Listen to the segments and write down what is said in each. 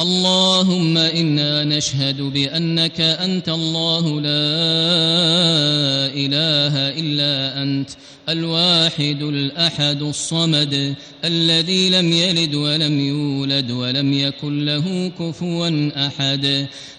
الله اللهم إنا نشهد بأنك أنت الله لا إله إلا أنت الواحد الأحد الصمد الذي لم يلد ولم يولد ولم يكن له كفوا أحد.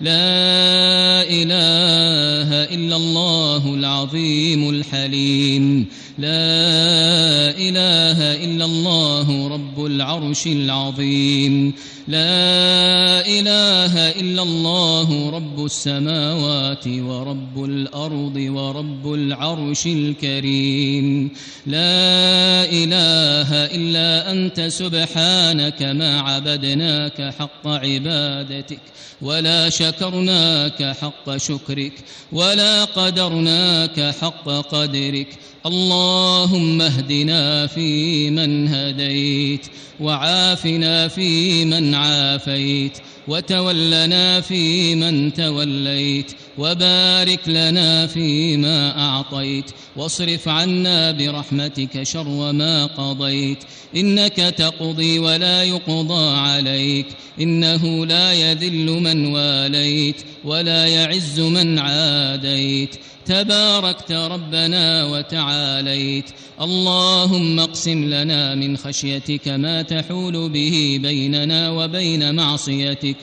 لا إله إلا الله العظيم الحليم. لا إله إلا الله رب العرش العظيم. لا إله إلا الله رب السماوات ورب الأرض ورب العرش الكريم. لا إله إلا أنت سبحانك ما عبدناك حق عبادتك ولا شكرناك حق شكرك ولا قدرناك حق قدرك. اللهم اهدنا فيمن هديت وعافنا فيمن عافيت وتولنا فيمن توليت وبارك لنا فيما أعطيت واصرف عنا برحمتك شر ما قضيت إنك تقضي ولا يقضى عليك إنه لا يذل من واليت ولا يعز من عاديت تباركت ربنا وتعاليت اللهم اقسم لنا من خشيتك ما تحول به بيننا وبين معصيتك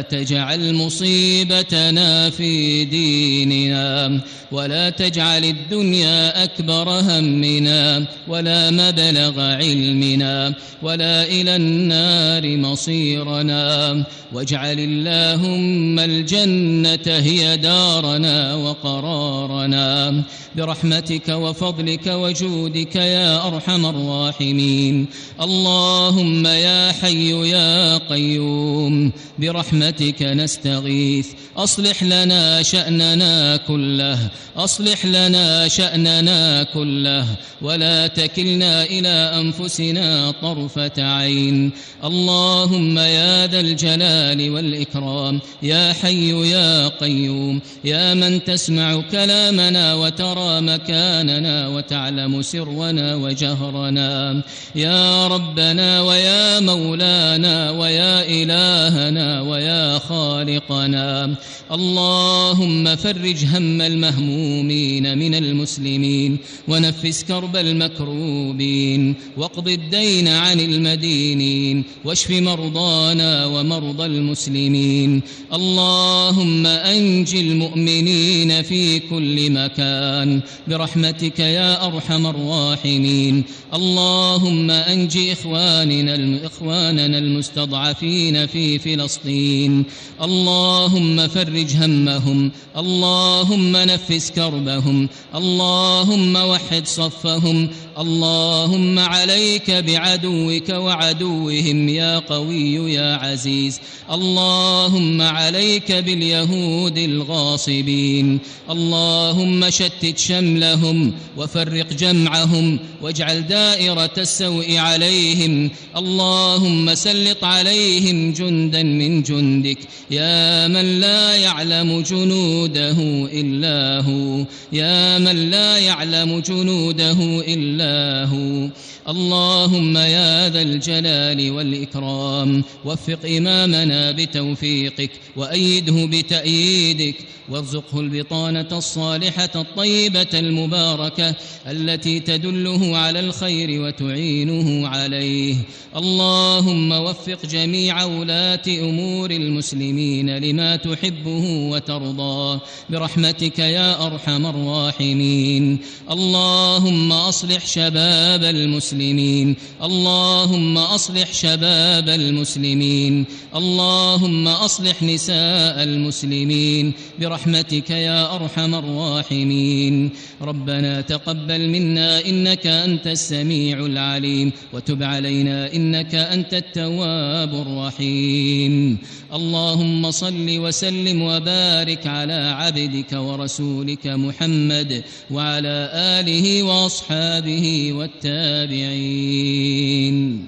تجعل مصيبتنا في ديننا ولا تجعل الدنيا أكبر همنا ولا مبلغ علمنا ولا إلى النار مصيرنا. واجعل اللهم الجنة هي دارنا وقرارنا. برحمتك وفضلك وجودك يا أرحم الراحمين. اللهم يا حي يا قيوم. برحمتك نستغيث. أصلح لنا شأننا كله. أصلح لنا شأننا كله. ولا تكلنا إلى أنفسنا طرفة عين. اللهم يا ذا الجلال والإكرام. يا حي يا قيوم. يا من تسمع كلامنا وترى مكاننا وتعلم سرنا وجهرنا. يا ربنا ويا مولانا ويا إلهنا ويا خالقنا. اللهم فرج هم المهمومين من المسلمين ونفس كرب المكروبين واقض الدين عن المدينين واشف مرضانا ومرضى المسلمين. اللهم انج المؤمنين في كل مكان برحمتك يا أرحم الراحمين. اللهم انج إخواننا إخواننا المستضعفين في فلسطين اللهم فرج همهم اللهم نفس كربهم اللهم وحد صفهم اللهم عليك بعدوك وعدوهم يا قوي يا عزيز. اللهم عليك باليهود الغاصبين. اللهم شتت شملهم وفرق جمعهم واجعل دائرة السوء عليهم. اللهم سلط عليهم جندا من جندك. يا من لا يعلم جنوده إلا هو. يا من لا يعلم جنوده إلا هو اللهم يا ذا الجلال والإكرام وفق إمامنا بتوفيقك وأيده بتأييدك وارزقه البطانة الصالحة الطيبة المباركة التي تدله على الخير وتعينه عليه. اللهم وفق جميع ولاة أمور المسلمين لما تحبه وترضاه برحمتك يا أرحم الراحمين. اللهم أصلح شباب المسلمين. المسلمين. اللهم أصلح شباب المسلمين. اللهم أصلح نساء المسلمين. برحمتك يا أرحم الراحمين. ربنا تقبل منا إنك أنت السميع العليم. وتب علينا إنك أنت التواب الرحيم. اللهم صل وسلم وبارك على عبدك ورسولك محمد وعلى آله وأصحابه والتابعين. الجامعين